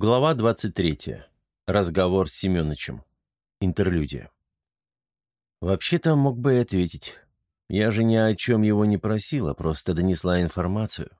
Глава 23. Разговор с Семеновичем. Интерлюдия. Вообще-то мог бы и ответить. Я же ни о чем его не просила, просто донесла информацию.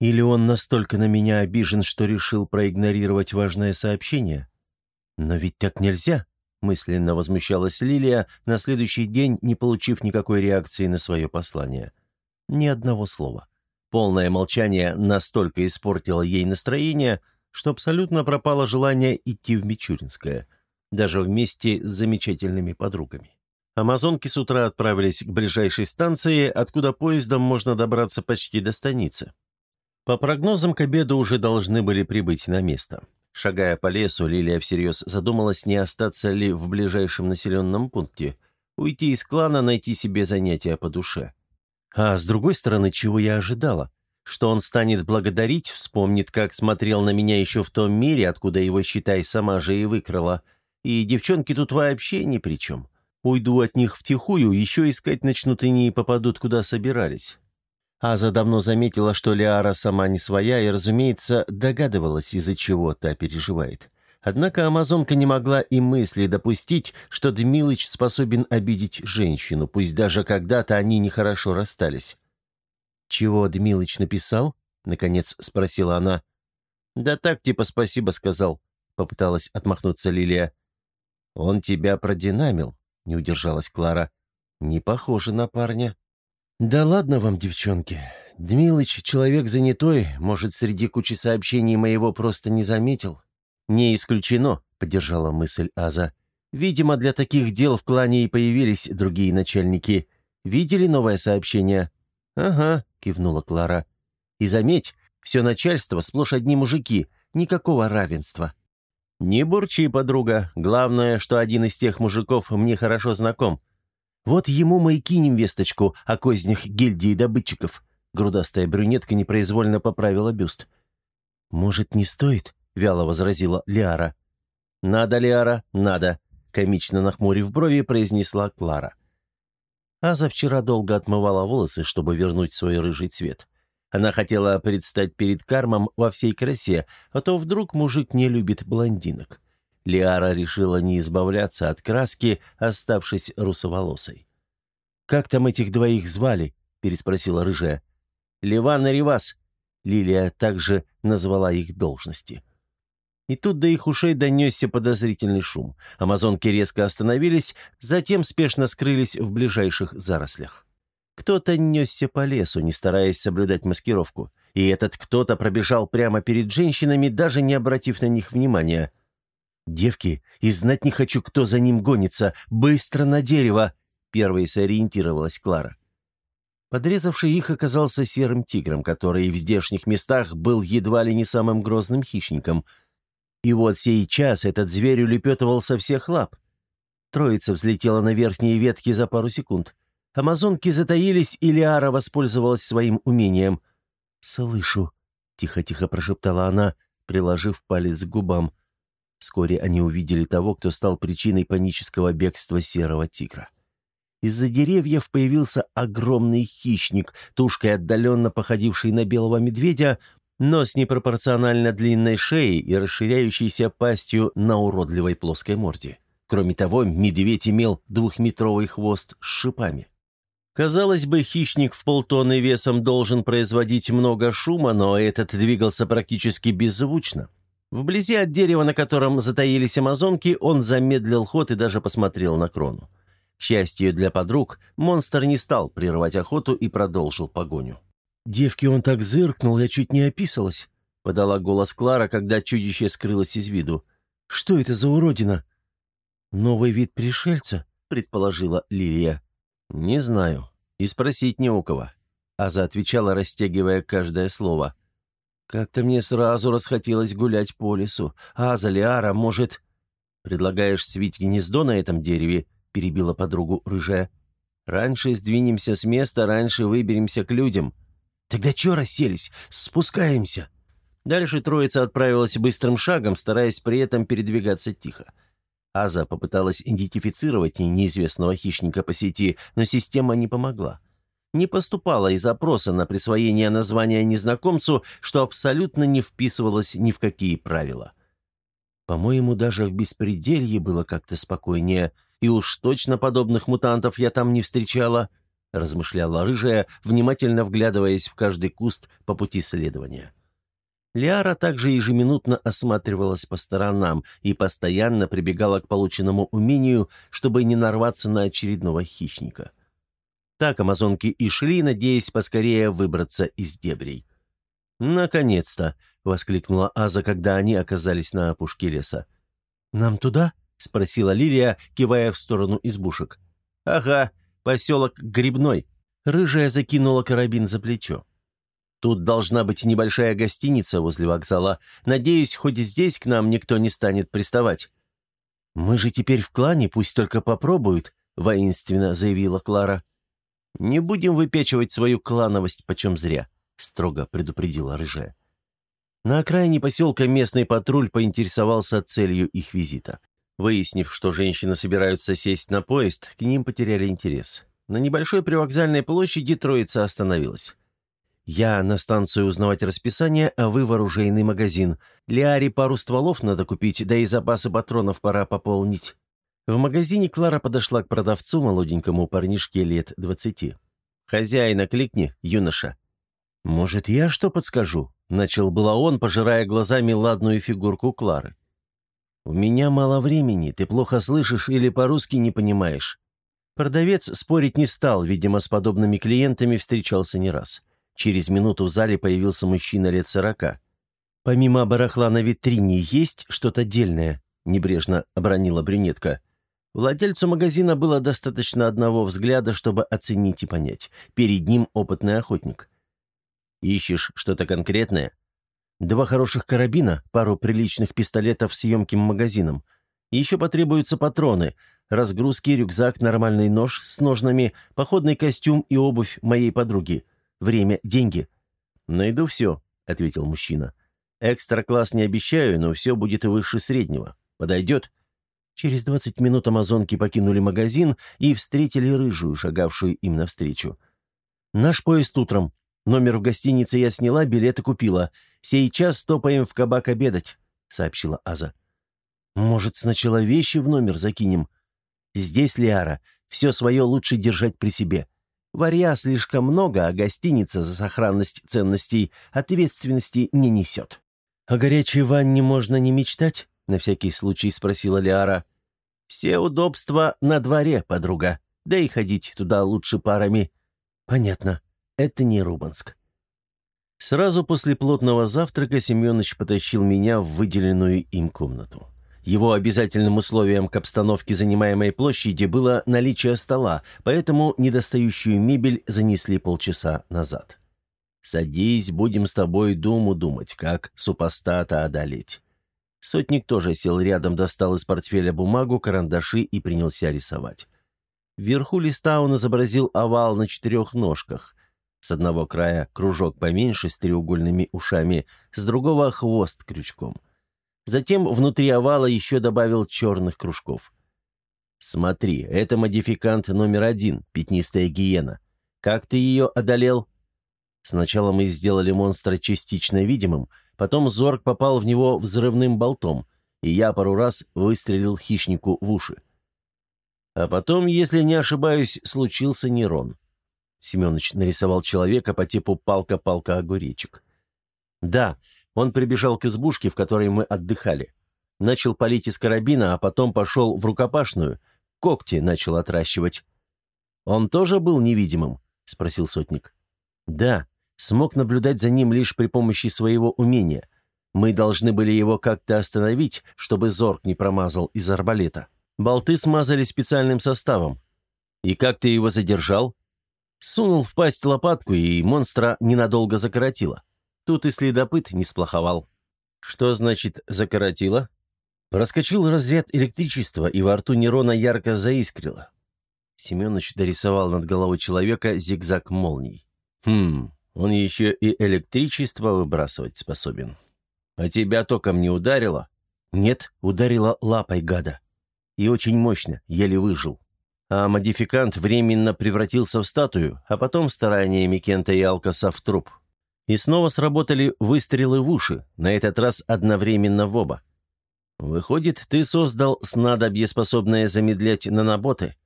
Или он настолько на меня обижен, что решил проигнорировать важное сообщение? Но ведь так нельзя, мысленно возмущалась Лилия, на следующий день не получив никакой реакции на свое послание. Ни одного слова. Полное молчание настолько испортило ей настроение – что абсолютно пропало желание идти в Мичуринское, даже вместе с замечательными подругами. Амазонки с утра отправились к ближайшей станции, откуда поездом можно добраться почти до станицы. По прогнозам, к обеду уже должны были прибыть на место. Шагая по лесу, Лилия всерьез задумалась, не остаться ли в ближайшем населенном пункте, уйти из клана, найти себе занятия по душе. А с другой стороны, чего я ожидала? Что он станет благодарить, вспомнит, как смотрел на меня еще в том мире, откуда его, считай, сама же и выкрала. И девчонки тут вообще ни при чем. Уйду от них втихую, еще искать начнут и не попадут, куда собирались. Аза давно заметила, что Лиара сама не своя, и, разумеется, догадывалась, из-за чего та переживает. Однако амазонка не могла и мысли допустить, что Дмилыч способен обидеть женщину, пусть даже когда-то они нехорошо расстались. «Чего Дмилыч написал?» — наконец спросила она. «Да так, типа спасибо сказал», — попыталась отмахнуться Лилия. «Он тебя продинамил», — не удержалась Клара. «Не похоже на парня». «Да ладно вам, девчонки. Дмилыч человек занятой, может, среди кучи сообщений моего просто не заметил». «Не исключено», — поддержала мысль Аза. «Видимо, для таких дел в клане и появились другие начальники. Видели новое сообщение?» «Ага», — кивнула Клара. «И заметь, все начальство сплошь одни мужики, никакого равенства». «Не бурчи, подруга. Главное, что один из тех мужиков мне хорошо знаком. Вот ему мы и кинем весточку о кознях гильдии добытчиков». Грудастая брюнетка непроизвольно поправила бюст. «Может, не стоит?» — вяло возразила Лиара. «Надо, Лиара, надо», — комично нахмурив брови, произнесла Клара. Аза вчера долго отмывала волосы, чтобы вернуть свой рыжий цвет. Она хотела предстать перед Кармом во всей красе, а то вдруг мужик не любит блондинок. Лиара решила не избавляться от краски, оставшись русоволосой. «Как там этих двоих звали?» – переспросила рыжая. «Ливан и Ривас». Лилия также назвала их должности. И тут до их ушей донесся подозрительный шум. Амазонки резко остановились, затем спешно скрылись в ближайших зарослях. Кто-то несся по лесу, не стараясь соблюдать маскировку. И этот кто-то пробежал прямо перед женщинами, даже не обратив на них внимания. «Девки, и знать не хочу, кто за ним гонится. Быстро на дерево!» Первой сориентировалась Клара. Подрезавший их оказался серым тигром, который в здешних местах был едва ли не самым грозным хищником – и вот сейчас этот зверь улепетывал со всех лап. Троица взлетела на верхние ветки за пару секунд. Амазонки затаились, и Лиара воспользовалась своим умением. «Слышу», — тихо-тихо прошептала она, приложив палец к губам. Вскоре они увидели того, кто стал причиной панического бегства серого тигра. Из-за деревьев появился огромный хищник, тушкой отдаленно походивший на белого медведя, но с непропорционально длинной шеей и расширяющейся пастью на уродливой плоской морде. Кроме того, медведь имел двухметровый хвост с шипами. Казалось бы, хищник в полтонны весом должен производить много шума, но этот двигался практически беззвучно. Вблизи от дерева, на котором затаились амазонки, он замедлил ход и даже посмотрел на крону. К счастью для подруг, монстр не стал прерывать охоту и продолжил погоню. «Девки, он так зыркнул, я чуть не описалась», — подала голос Клара, когда чудище скрылось из виду. «Что это за уродина?» «Новый вид пришельца», — предположила Лилия. «Не знаю. И спросить не у кого». Аза отвечала, растягивая каждое слово. «Как-то мне сразу расхотелось гулять по лесу. Аза, Лиара, может...» «Предлагаешь свить гнездо на этом дереве?» — перебила подругу рыжая. «Раньше сдвинемся с места, раньше выберемся к людям». «Тогда чё расселись? Спускаемся!» Дальше троица отправилась быстрым шагом, стараясь при этом передвигаться тихо. Аза попыталась идентифицировать неизвестного хищника по сети, но система не помогла. Не поступала и запроса на присвоение названия незнакомцу, что абсолютно не вписывалось ни в какие правила. По-моему, даже в беспределье было как-то спокойнее, и уж точно подобных мутантов я там не встречала, размышляла рыжая, внимательно вглядываясь в каждый куст по пути следования. Лиара также ежеминутно осматривалась по сторонам и постоянно прибегала к полученному умению, чтобы не нарваться на очередного хищника. Так амазонки и шли, надеясь поскорее выбраться из дебрей. «Наконец-то!» — воскликнула Аза, когда они оказались на опушке леса. «Нам туда?» — спросила Лилия, кивая в сторону избушек. «Ага, поселок Грибной». Рыжая закинула карабин за плечо. «Тут должна быть небольшая гостиница возле вокзала. Надеюсь, хоть здесь к нам никто не станет приставать». «Мы же теперь в клане, пусть только попробуют», — воинственно заявила Клара. «Не будем выпечивать свою клановость почем зря», — строго предупредила Рыжая. На окраине поселка местный патруль поинтересовался целью их визита. Выяснив, что женщины собираются сесть на поезд, к ним потеряли интерес. На небольшой привокзальной площади троица остановилась. «Я на станцию узнавать расписание, а вы в оружейный магазин. Лиаре пару стволов надо купить, да и запасы патронов пора пополнить». В магазине Клара подошла к продавцу, молоденькому парнишке лет двадцати. «Хозяина кликни, юноша». «Может, я что подскажу?» Начал было он, пожирая глазами ладную фигурку Клары. «У меня мало времени, ты плохо слышишь или по-русски не понимаешь». Продавец спорить не стал, видимо, с подобными клиентами встречался не раз. Через минуту в зале появился мужчина лет сорока. «Помимо барахла на витрине есть что-то дельное?» – небрежно обронила брюнетка. Владельцу магазина было достаточно одного взгляда, чтобы оценить и понять. Перед ним опытный охотник. Ищешь что-то конкретное? Два хороших карабина, пару приличных пистолетов с емким магазином. Еще потребуются патроны, разгрузки, рюкзак, нормальный нож с ножнами, походный костюм и обувь моей подруги. Время – деньги. «Найду все», – ответил мужчина. «Экстра-класс не обещаю, но все будет выше среднего. Подойдет?» Через двадцать минут амазонки покинули магазин и встретили рыжую, шагавшую им навстречу. «Наш поезд утром», Номер в гостинице я сняла, билеты купила. Сейчас топаем в кабак обедать», — сообщила Аза. «Может, сначала вещи в номер закинем? Здесь, Лиара, все свое лучше держать при себе. Варья слишком много, а гостиница за сохранность ценностей ответственности не несет». «О горячей ванне можно не мечтать?» — на всякий случай спросила Лиара. «Все удобства на дворе, подруга. Да и ходить туда лучше парами». «Понятно. Это не Рубанск. Сразу после плотного завтрака Семенович потащил меня в выделенную им комнату. Его обязательным условием к обстановке занимаемой площади было наличие стола, поэтому недостающую мебель занесли полчаса назад. «Садись, будем с тобой думу думать, как супостата одолеть». Сотник тоже сел рядом, достал из портфеля бумагу, карандаши и принялся рисовать. Вверху листа он изобразил овал на четырех ножках. С одного края кружок поменьше с треугольными ушами, с другого — хвост крючком. Затем внутри овала еще добавил черных кружков. «Смотри, это модификант номер один, пятнистая гиена. Как ты ее одолел?» Сначала мы сделали монстра частично видимым, потом Зорг попал в него взрывным болтом, и я пару раз выстрелил хищнику в уши. А потом, если не ошибаюсь, случился нейрон. Семенович нарисовал человека по типу палка-палка-огуречек. «Да, он прибежал к избушке, в которой мы отдыхали. Начал палить из карабина, а потом пошел в рукопашную. Когти начал отращивать». «Он тоже был невидимым?» — спросил сотник. «Да, смог наблюдать за ним лишь при помощи своего умения. Мы должны были его как-то остановить, чтобы Зорг не промазал из арбалета. Болты смазали специальным составом. И как ты его задержал?» Сунул в пасть лопатку, и монстра ненадолго закоротило. Тут и следопыт не сплоховал. Что значит «закоротило»? Проскочил разряд электричества, и во рту Нерона ярко заискрило. Семенович дорисовал над головой человека зигзаг молний. Хм, он еще и электричество выбрасывать способен. А тебя током не ударило? Нет, ударила лапой гада. И очень мощно, еле выжил а модификант временно превратился в статую, а потом стараниями Кента и Алкаса в труп. И снова сработали выстрелы в уши, на этот раз одновременно в оба. Выходит, ты создал снадобье, способное замедлять наноботы.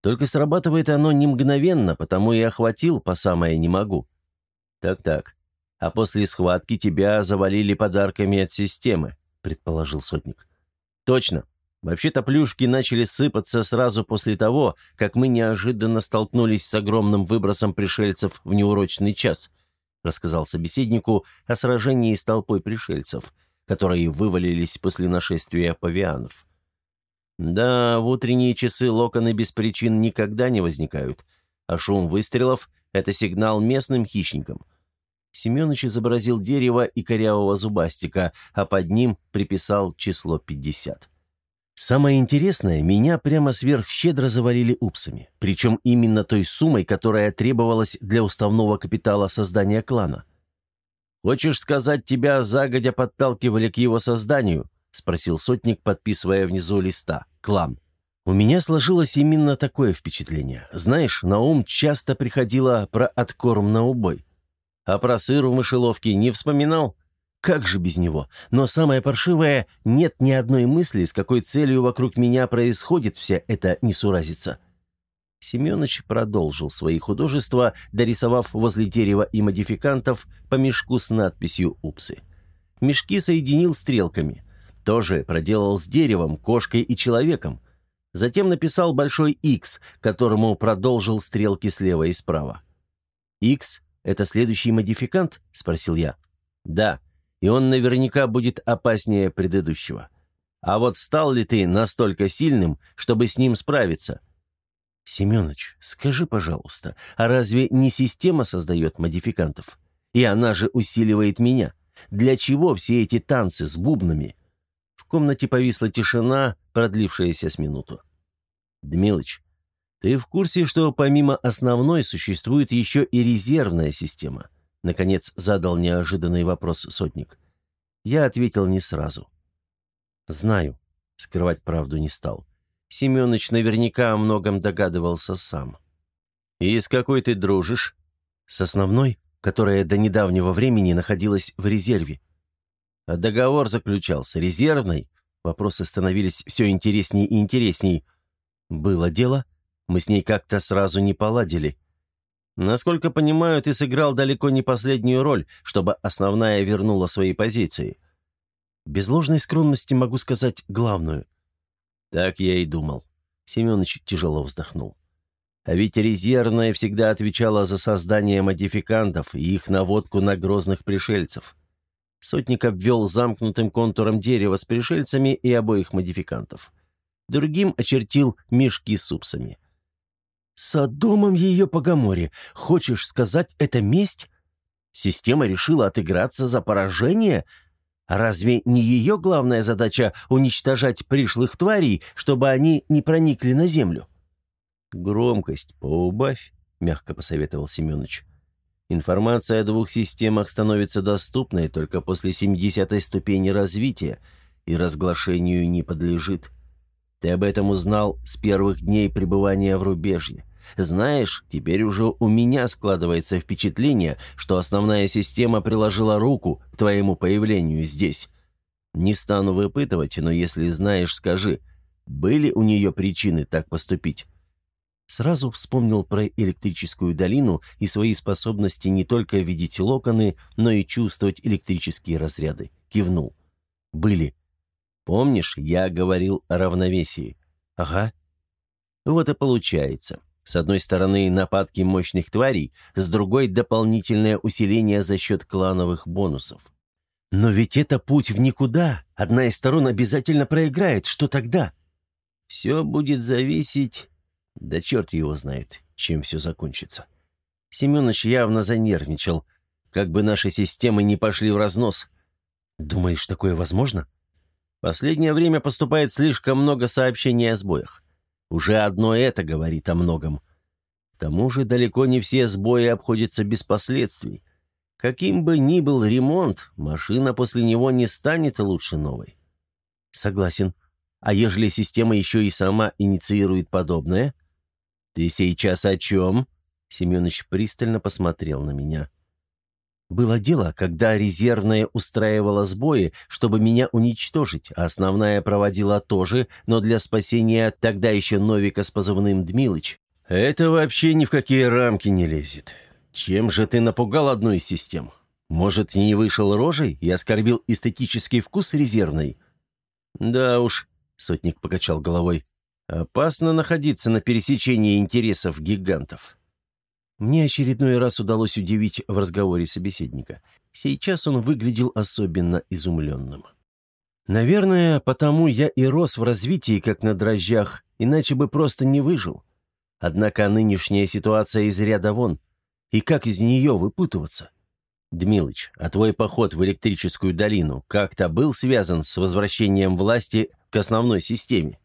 Только срабатывает оно не мгновенно, потому и охватил по самое не могу. Так-так. А после схватки тебя завалили подарками от системы, предположил сотник. Точно. Вообще-то плюшки начали сыпаться сразу после того, как мы неожиданно столкнулись с огромным выбросом пришельцев в неурочный час, рассказал собеседнику о сражении с толпой пришельцев, которые вывалились после нашествия павианов. Да, в утренние часы локоны без причин никогда не возникают, а шум выстрелов — это сигнал местным хищникам. Семенович изобразил дерево и корявого зубастика, а под ним приписал число 50. Самое интересное, меня прямо сверхщедро завалили упсами, причем именно той суммой, которая требовалась для уставного капитала создания клана. «Хочешь сказать, тебя загодя подталкивали к его созданию?» — спросил сотник, подписывая внизу листа. «Клан». У меня сложилось именно такое впечатление. Знаешь, на ум часто приходило про откорм на убой. А про сыр в мышеловке не вспоминал? Как же без него? Но самое паршивое, нет ни одной мысли, с какой целью вокруг меня происходит вся эта несуразица. Семенович продолжил свои художества, дорисовав возле дерева и модификантов по мешку с надписью «Упсы». Мешки соединил стрелками. Тоже проделал с деревом, кошкой и человеком. Затем написал большой X, которому продолжил стрелки слева и справа. «X — это следующий модификант?» — спросил я. «Да, и он наверняка будет опаснее предыдущего. А вот стал ли ты настолько сильным, чтобы с ним справиться?» «Семенович, скажи, пожалуйста, а разве не система создает модификантов? И она же усиливает меня. Для чего все эти танцы с бубнами?» В комнате повисла тишина, продлившаяся с минуту. «Дмилыч, ты в курсе, что помимо основной существует еще и резервная система?» Наконец задал неожиданный вопрос сотник. Я ответил не сразу. «Знаю», — скрывать правду не стал. Семёныч наверняка о многом догадывался сам. «И с какой ты дружишь?» «С основной, которая до недавнего времени находилась в резерве». А договор заключался резервный. Вопросы становились все интересней и интересней. Было дело, мы с ней как-то сразу не поладили. Насколько понимаю, ты сыграл далеко не последнюю роль, чтобы основная вернула свои позиции. Без ложной скромности могу сказать главную. Так я и думал. Семенович тяжело вздохнул. А ведь резервная всегда отвечала за создание модификантов и их наводку на грозных пришельцев. Сотник обвел замкнутым контуром дерева с пришельцами и обоих модификантов. Другим очертил мешки с супсами. «Содомом ее по Гаморе. Хочешь сказать, это месть? Система решила отыграться за поражение? Разве не ее главная задача уничтожать пришлых тварей, чтобы они не проникли на землю?» «Громкость поубавь», — мягко посоветовал Семенович. «Информация о двух системах становится доступной только после 70-й ступени развития и разглашению не подлежит». Ты об этом узнал с первых дней пребывания в рубежье. Знаешь, теперь уже у меня складывается впечатление, что основная система приложила руку к твоему появлению здесь. Не стану выпытывать, но если знаешь, скажи, были у нее причины так поступить?» Сразу вспомнил про электрическую долину и свои способности не только видеть локоны, но и чувствовать электрические разряды. Кивнул. «Были. Помнишь, я говорил о равновесии? Ага. Вот и получается. С одной стороны, нападки мощных тварей, с другой – дополнительное усиление за счет клановых бонусов. Но ведь это путь в никуда. Одна из сторон обязательно проиграет. Что тогда? Все будет зависеть... Да черт его знает, чем все закончится. Семенович явно занервничал. Как бы наши системы не пошли в разнос. Думаешь, такое возможно? Последнее время поступает слишком много сообщений о сбоях. Уже одно это говорит о многом. К тому же далеко не все сбои обходятся без последствий. Каким бы ни был ремонт, машина после него не станет лучше новой. Согласен. А ежели система еще и сама инициирует подобное? Ты сейчас о чем? Семенович пристально посмотрел на меня. Было дело, когда резервная устраивала сбои, чтобы меня уничтожить, а основная проводила тоже, но для спасения тогда еще Новика с позывным Дмилыч. Это вообще ни в какие рамки не лезет. Чем же ты напугал одну из систем? Может, не вышел рожей и оскорбил эстетический вкус резервной? Да уж, сотник покачал головой. Опасно находиться на пересечении интересов гигантов. Мне очередной раз удалось удивить в разговоре собеседника. Сейчас он выглядел особенно изумленным. Наверное, потому я и рос в развитии, как на дрожжах, иначе бы просто не выжил. Однако нынешняя ситуация из ряда вон. И как из нее выпутываться? Дмилыч, а твой поход в электрическую долину как-то был связан с возвращением власти к основной системе?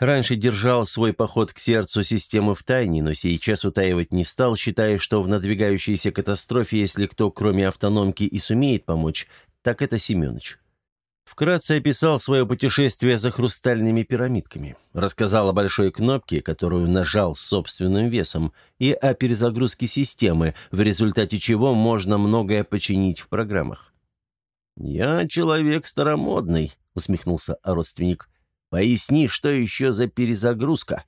Раньше держал свой поход к сердцу системы в тайне, но сейчас утаивать не стал, считая, что в надвигающейся катастрофе, если кто, кроме автономки, и сумеет помочь, так это Семенович. Вкратце описал свое путешествие за хрустальными пирамидками, рассказал о большой кнопке, которую нажал собственным весом, и о перезагрузке системы, в результате чего можно многое починить в программах. «Я человек старомодный», — усмехнулся родственник. Поясни, что еще за перезагрузка?»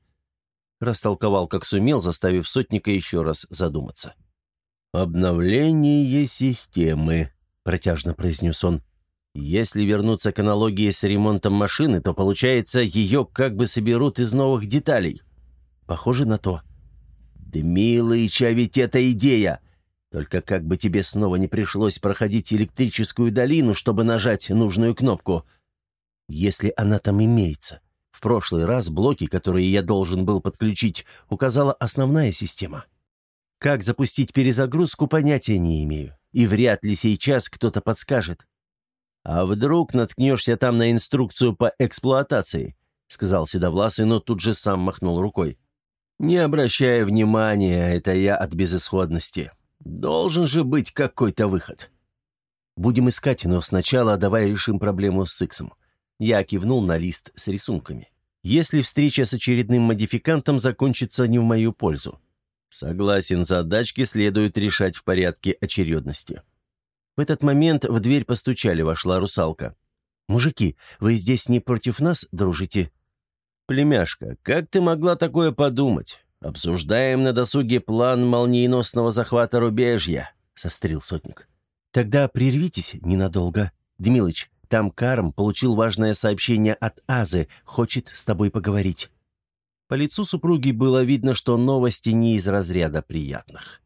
Растолковал, как сумел, заставив сотника еще раз задуматься. «Обновление системы», — протяжно произнес он. «Если вернуться к аналогии с ремонтом машины, то, получается, ее как бы соберут из новых деталей. Похоже на то». «Дмилыч, а ведь это идея! Только как бы тебе снова не пришлось проходить электрическую долину, чтобы нажать нужную кнопку если она там имеется. В прошлый раз блоки, которые я должен был подключить, указала основная система. Как запустить перезагрузку, понятия не имею. И вряд ли сейчас кто-то подскажет. «А вдруг наткнешься там на инструкцию по эксплуатации?» — сказал Седовласый, но тут же сам махнул рукой. «Не обращая внимания, это я от безысходности. Должен же быть какой-то выход». «Будем искать, но сначала давай решим проблему с Иксом. Я кивнул на лист с рисунками. «Если встреча с очередным модификантом закончится не в мою пользу». «Согласен, задачки следует решать в порядке очередности». В этот момент в дверь постучали, вошла русалка. «Мужики, вы здесь не против нас дружите?» «Племяшка, как ты могла такое подумать? Обсуждаем на досуге план молниеносного захвата рубежья», — сострил сотник. «Тогда прервитесь ненадолго. Дмилыч, там Карм получил важное сообщение от Азы, хочет с тобой поговорить». По лицу супруги было видно, что новости не из разряда приятных.